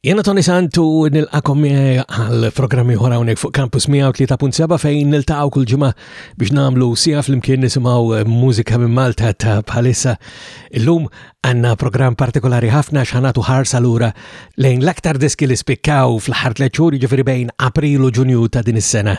Jena Tony Santu nil-akom għal-programmi ħora unek fuq Campus 103.7 fejn nil-taqaw kull ġimma biex namlu sija fl-imkien nisimaw eh, mużika minn Malta ta' bħalissa. Illum għanna program partikolari ħafna xanatu ħarsa lura lejn l-aktar diski li spikkaw fl-ħar tleċur ġifiri bejn Aprilu Ġunju ta' din is-sena.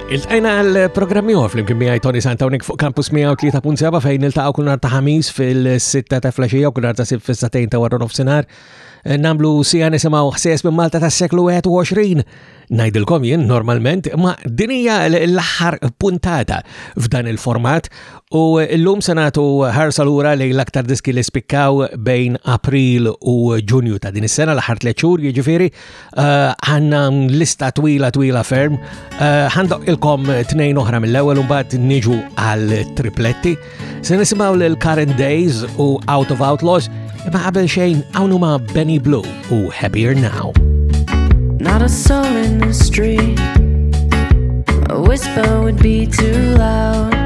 Iltqajna għal programmi għor fl-imkien miħaj Tony Santawnik fuq Campus 103.7 fejn iltaqaw kull ta' ħamis fil-sitta ta' flasġija u kull ta' sib fil-satajn ta' warron of sinar. Eh, namlu sija nisimaw xsejs minn Malta ta' seklu 21. Najdilkom jien normalment ma' dinija l-aħħar puntata f'dan il-format u l-lum senatu ħarsa l-ura li l-aktar diski li spikkaw bejn April u Ġunju ta' din is-sena l-aħħar tleċur jiġifieri Għanna uh, lista twila twila ferm. Eh, Għandok uh, ilkom tnejn oħra mill-ewwel u mbagħad niġu għal tripletti. Se nisimgħu lil Current Days u Out of Outlaws, imma qabel xejn hawn huma Benny Blue u Happier Now. Not a soul in the street. A whisper would be too loud.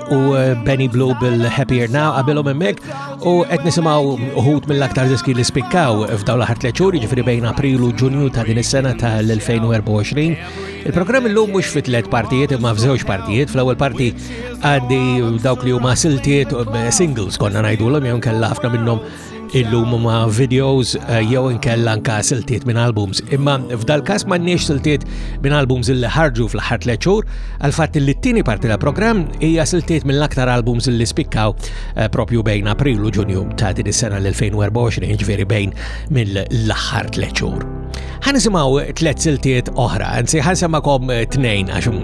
u eh, Benny Blue bil-Happier Now għabilom emmek u qed nisimgħu uħud mill-aktar diski li spikkaw f'daw l-aħħar tliet xhur jiġifieri bejn April u Ġunju ta' din is-sena tal-2024. Il-programm illum mhux fi tliet partijiet imma f'żewġ partijiet. Fl-ewwel parti għaddi dawk li huma siltiet eh, singles konna ngħidulhom jew kellha ħafna minnhom illum ma' videos eh, jew inkella anka siltiet minn albums. Imma f'dal-każ m'għandniex siltiet minn albums li ħarġu fl-aħħar tliet xhur, għal fatt li t-tieni parti ta' programm hija siltiet mill-aktar albums li spikkaw eh, propju bejn April u Ġunju ta' din is-sena l-2024, ġifieri bejn mill-aħħar tliet xhur. Ħanisimaw tlet siltiet oħra, anzi ħansemakom eh, tnejn għax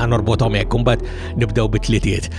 ħanorbotom hekk, imbagħad nibdew bit-tlitiet.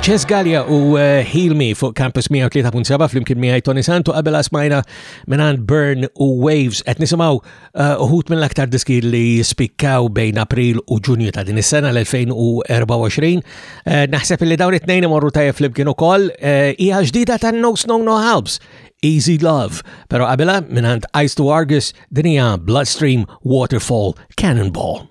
Chess Gallia u eh, Heal Me fuq Campus 103.7 fl-imkien miħaj Tony Santu qabel asmajna minan Burn u Waves qed nisimaw eh, uħut minn l-aktar diski li spikkaw bejn April u Ġunju ta' din is-sena l-2024. Eh, naħseb li dawn it-tnejn imorru tajjeb fl-imkien ukoll hija ġdida ta' No Snow No Halbs Easy Love, pero qabela minant Ice to Argus dinija Bloodstream Waterfall Cannonball.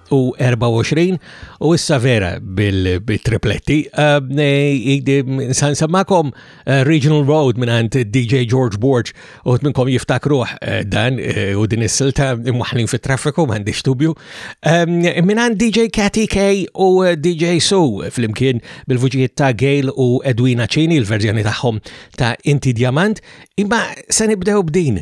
u 24 u issa vera bil-tripletti. Nsammakom eh, eh, eh, Regional Road minnant DJ George Borg u minnkom jiftakruħ dan u din is-silta imwaħlin fit traffiku m'għandix dubju. Ehm, minnant DJ Catty K u DJ Su flimkien bil-vuġijiet ta' Gail u Edwina Cini, il-verżjoni tagħhom ta' Inti Diamant, imma se nibdew b'din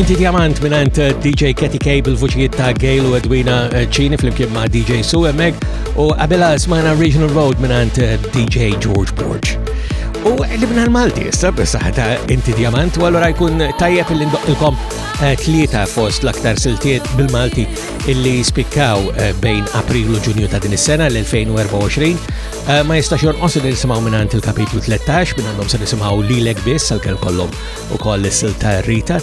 Inti Diamant minant eh, DJ Katy K bil-vuċijiet ta' Gail u Edwina ċini eh, fl-imkien ma' DJ Su emmek u għabela smajna Regional Road minant eh, DJ George Borg. U l-ibna l-Malti, issa b'saħta inti Diamant, u għallura jkun tajjeb il-kom tlieta fost l-aktar siltiet bil-Malti illi jispikkaw eh, bejn April u Ġunju ta' din is-sena l-2024 eh, ma jistax jonqos li nisimgħu minn il-kapitlu 13 minn għandhom se nisimgħu lilek biss għal kelm kollhom ukoll is-sil ta' Rita.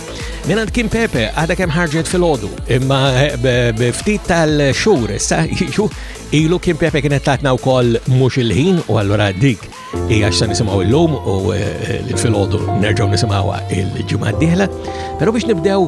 Minn għand Kim Pepe għadha kemm ħarġet fil-ħodu imma eh, ftit tal-xhur issa jiġu ilu Kim Pepe kienet tatna wkoll mhux il-ħin u allura dik hija x'sa nisimgħu llum u fil-ħodu nerġgħu nisimgħuha il-ġimgħa d-dieħla. Però biex nibdew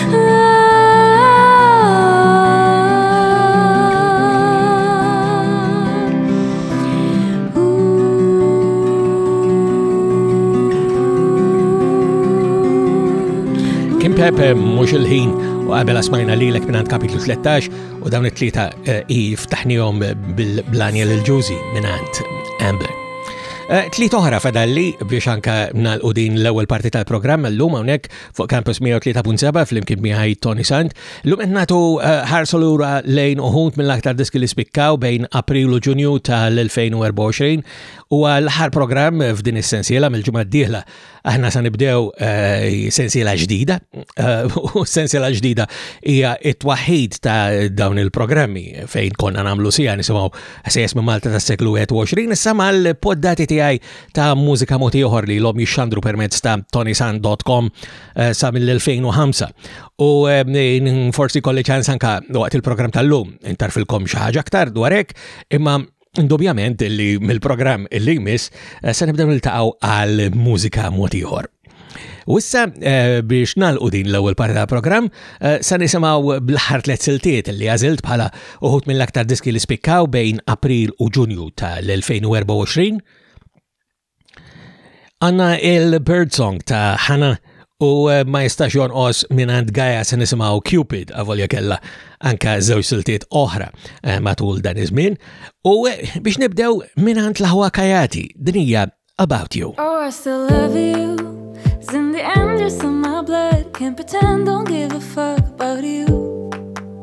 Pepe mhux il-ħin u qabel asmajna li l-ek minant kapitlu 13 u dawn it-tlieta eh, jiftaħnihom bil-Blaniel il-Ġuzi minant Amber. Eh, tliet oħra fadalli biex anka nalqu din l-ewwel parti tal-programm llum hawnhekk fuq Campus 103.7 fl-imkien miħaj Tony Sant. L-lum natu eh, ħarsu l-ura lejn uħut mill-aktar diski li spikkaw bejn April u Ġunju tal-2024 u l-ħar program f'din is-sensiela mill-ġimgħa d-dieħla. Aħna sa nibdew eh, sensiela ġdida eh, u sensiela ġdida hija it-twaħħid ta' dawn il-programmi fejn konna nagħmlu sija nisimgħu sejjes minn Malta tas-seklu 21 issa mal-poddati tiegħi ta' mużika moti oħor li l-om jixxandru permezz ta' tonisan.com eh, sa' mill-2005. U eh, forsi kolli ċans anka waqt il-program tal-lum, intar fil-kom xaħġa aktar dwarek, imma Indubjament li mill-programm li jmiss eh, se nibdew niltaqgħu għal mużika mod ieħor. U issa eh, biex nalqu din l-ewwel parti tal-programm eh, se nisimgħu bl-aħħar tliet siltiet li għażilt bħala uħut mill-aktar diski li spikkaw bejn April u Ġunju tal-2024 Għanna il-Bird Song ta' Hanna u eh, ma jistax jonqos minant Gaja se nisimaw Cupid għavolja kella anka żewġ siltiet oħra eh, matul dan iż-żmien. U eh, biex nibdew minant laħwa Kajati, din hija About You. Oh, I still love you. It's in the end, you're still my blood. Can't pretend, don't give a fuck about you.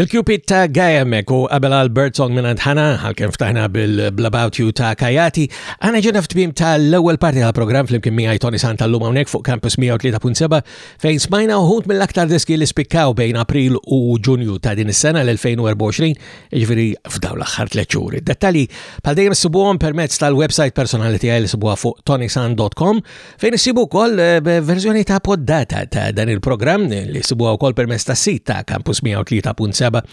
Bil-Cupid ta' Gajamek u qabel għal Birdsong minn ħana, għalkemm ftaħna bil-Blabout You ta' Kajati, għana ġena f'tmim ta' l-ewwel parti ta' program fl-imkien miegħi Tony Santa l-lum hawnhekk fuq Campus 103.7 fejn smajna uħut mill-aktar diski li spikkaw bejn April u Ġunju ta' din is-sena l-2024 ġviri f'daw l-axħar tliet xhur. Dettali bħal dejjem sibuhom permezz tal-website personali tiegħi li sibuha fuq tonisan.com fejn issibu wkoll eh, verżjoni ta' poddata ta' dan il-programm li sibuha wkoll permezz ta' sit ta' Campus 103.7.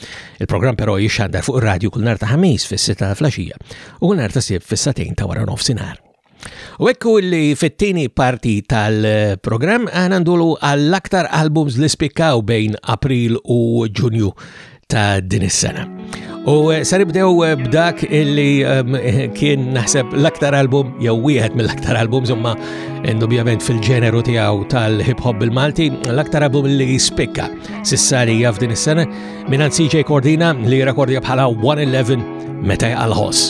Il-programm però jixxandar fuq ir-radju kull nhar ta' ħamis fis-sita ta' flaxija u kull nhar ta' sib fis-satejn ta' wara nofsinhar. U ekku li fit-tieni parti tal-programm aħna ndulu għall-aktar albums li spikkaw bejn April u Ġunju ta' din is-sena. U eh, ser ibdew eh, b'dak illi ehm, kien naħseb l-aktar album, jew wieħed mill-aktar album, zumma indubjament fil-ġeneru tiegħu tal-hip hop bil-Malti, l-aktar album li spikka sissari jaf din is-sena minn CJ Cordina li rakordja bħala 111 meta jqalħos.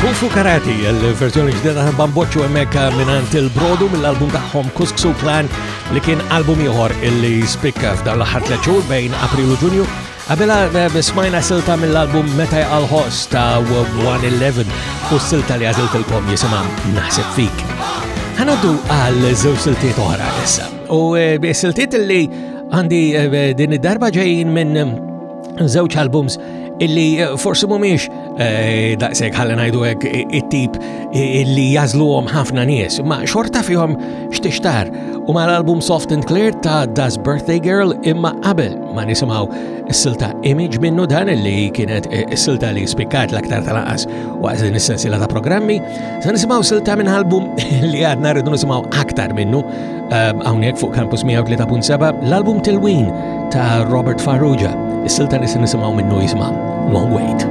Kufu Karati, il-verżjoni ġdida ta' Bamboċu emmek minant il-brodu mill-album tagħhom Kusksu Clan li kien album ieħor illi spikka f'dan l-aħħar tliet xhur bejn April u Ġunju Għabela eh, smajna silta mill-album Meta Jaqal Host ta' 111 u s-silta li għaziltilkom jisimha Naħseb Fik. Ħanaddu għal żewġ siltiet oħra issa. U eh, siltiet li għandi eh, din id-darba ġejjin minn żewġ albums illi eh, forsi mumiex eh, daqseg ħalli ngħidu hekk it-tip eh, illi jażluhom ħafna nies, ma xorta fihom x'tixtar u mal-album Soft and Clear ta' Das Birthday Girl imma qabel ma nisimaw is-silta Image minnu dan li kienet eh, is-silta li spikkat l-aktar tal-anqas waqt din is-sensiela ta' programmi. Sa nisimaw silta minn album li għadna rridu nisimaw aktar minnu eh, hawnhekk fuq Campus 103.7 l-album Tilwin ta' Robert Farrugia. Is-silta li se nisimgħu minnu jisma' Long Wait.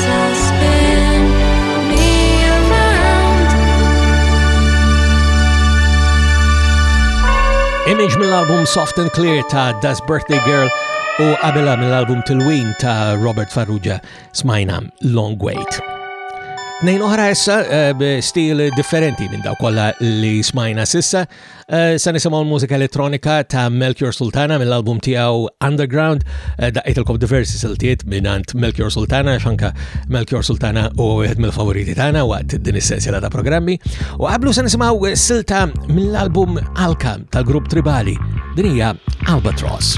Image mill-album Soft and Clear ta' Das Birthday Girl u qabela mill-album Tilwin ta' Robert Farrugia smajna Long Wait. Nejn oħra issa eh, stil differenti minn daw kollha li smajna sissa, Eh, se nisimgħu l-mużika elettronika ta' Melchior Sultana mill-album tiegħu Underground. Eh, Daqqejtilkom diversi siltiet mingħand Melchior Sultana x'anka Melchior Sultana u wieħed mill-favoriti tagħna waqt din is-sensiela ta' programmi. U qablu se nisimgħu silta mill-album Alka tal-grupp Tribali. Din hija Albatross.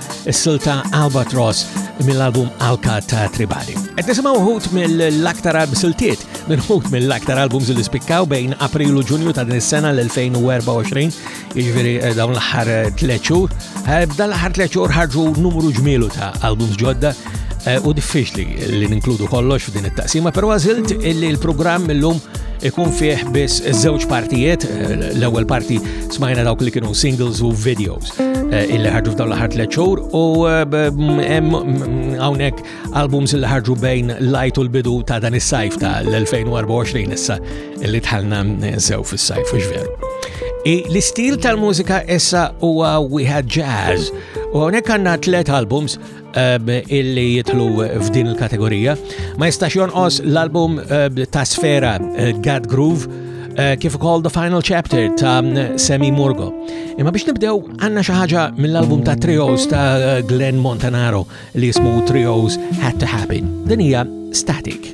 Is-silta Albatross mill-album Alka ta' Tribali. Qed nisimgħu wħud mill-aktar album siltiet minn wħud mill-aktar albums li spikkaw bejn April u Ġunju ta' din is-sena l-2024, jiġifieri eh, dawn l-aħħar eh, tliet xhur. Eh, dan l-aħħar tliet xhur ħarġu numru ġmielu ta' albums ġodda Eh, u diffiċli li ninkludu kollox f'din it-taqsima, pero għazilt illi l-programm illum ikun fih biss żewġ partijiet, eh, l-ewwel parti smajna dawk li kienu singles u videos eh, illi ħarġu f'dawn l-ħar tliet xhur u hemm mm, hawnhekk albums li ħarġu bejn lajt u l-bidu ta' dan is-sajf ta' l-2024 issa illi tħallna sew fis-sajf u veru. L-istil tal-mużika issa huwa wieħed jazz u hawnhekk għandna tliet albums illi jitlu f'din il-kategorija. Ma jistax jonqos l-album ta' sfera God Groove Eh, kif ukoll The Final Chapter ta' mm, Semi Murgo. Imma biex nibdew għandna xi ħaġa mill-album ta' Trios ta' eh, Glenn Montanaro li jismu Trios Had to Happen. Din hija Static.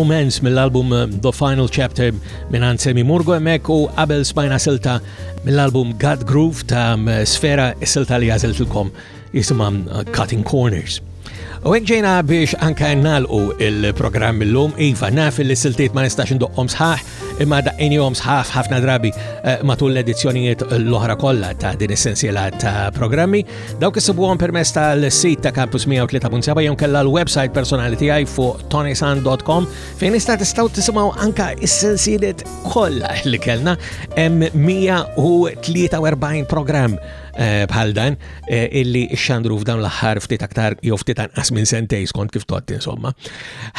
Romance mill-album uh, The Final Chapter minn Ansemi Murgo emmek u Abel Spina Silta mill-album God Groove ta' um, Sfera Silta li għazeltilkom jisimha Cutting Corners. U għek ġejna biex anka nalqu il-programm l-lum, Iva, naf li siltiet ma nistax ndoqqom sħaħ, imma daqqini jom sħaħ ħafna drabi eh, matul l-edizzjonijiet l-oħra kollha ta' din essenzjela ta' programmi. Dawk isibuhom permess tal-sit ta' Campus 103.7 jew kella l-website personali tiegħi fuq tonisan.com fejn nista' tistgħu tisimgħu anka essenzjiliet kollha li kellna hemm 143 programm eh, bħal dan eh, illi xandru f'dan l-aħħar ftit aktar jew ftit anqas minn sentej skont kif todd insomma.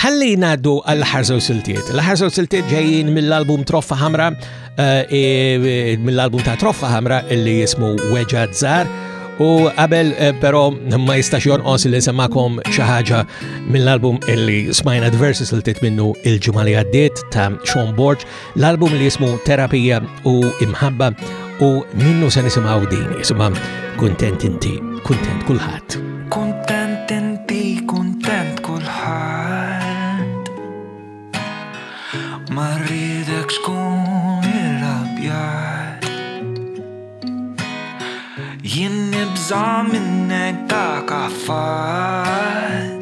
Ħalli ngħaddu għall-aħħar żewġ siltiet. L-aħħar żewġ siltiet ġejjin mill-album Troffa Ħamra eh, mill-album ta' Troffa Ħamra illi jismu Weġa Zar u qabel però ma jistax jonqos li semakom xi ħaġa mill-album illi smajna diversi siltiet minnu il-ġimgħa li għaddiet ta' Sean Borg L-album li jismu Terapija u Imħabba u minnu se nisimgħu din jisimha Kuntent inti, kuntent kulħadd. Kuntent inti, kuntent kulħadd. Ma rridek tkun irrabjat. Jien nibża' minnek ta' kafat.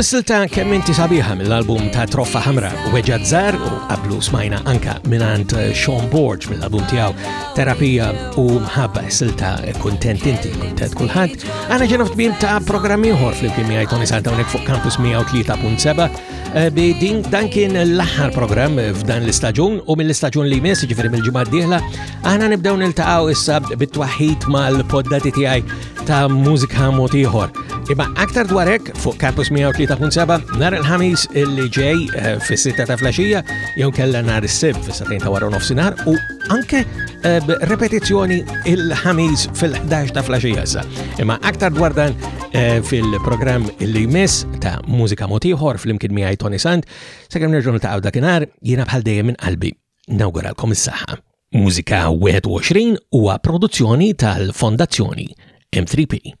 bis-silta kemm inti sabiħa mill-album ta' Troffa Hamra u Weġa Zar u qablu smajna anka minant eh, Sean Borg mill-album tiegħu Terapija u Mħabba silta kuntent inti kuntent kulħadd Għana ġena f'tmim ta' programm ieħor fl-imkien miegħi Tony Santa unek fuq Campus 103.7 eh, bi din dan kien l-aħħar programm f'dan l-istaġun u mill-istaġun li jmiss ġifieri mill-ġimgħa d-dieħla aħna nibdew niltaqgħu issa bit-twaħħid mal-poddati tiegħi ta' mużika mod ieħor. Imma aktar dwar hekk fuq Campus 103.7 nar il-ħamis illi ġej eh, fis-sitta ta' flaxija jew kella nar is-sib fis-satejn ta' wara nofsinhar u anke eh, repetizzjoni il-ħamis fil-11 ta' flaxija sa. Imma aktar dwar dan eh, fil-programm illi jmiss ta' mużika motiħor fl-imkien miegħi Tony Sant, sakemm nerġgħu niltaqgħu dakinhar jiena bħal dejjem minn qalbi nawguralkom is-saħħa. Mużika 21 huwa produzzjoni tal-Fondazzjoni M3P.